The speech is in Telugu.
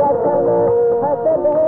కథన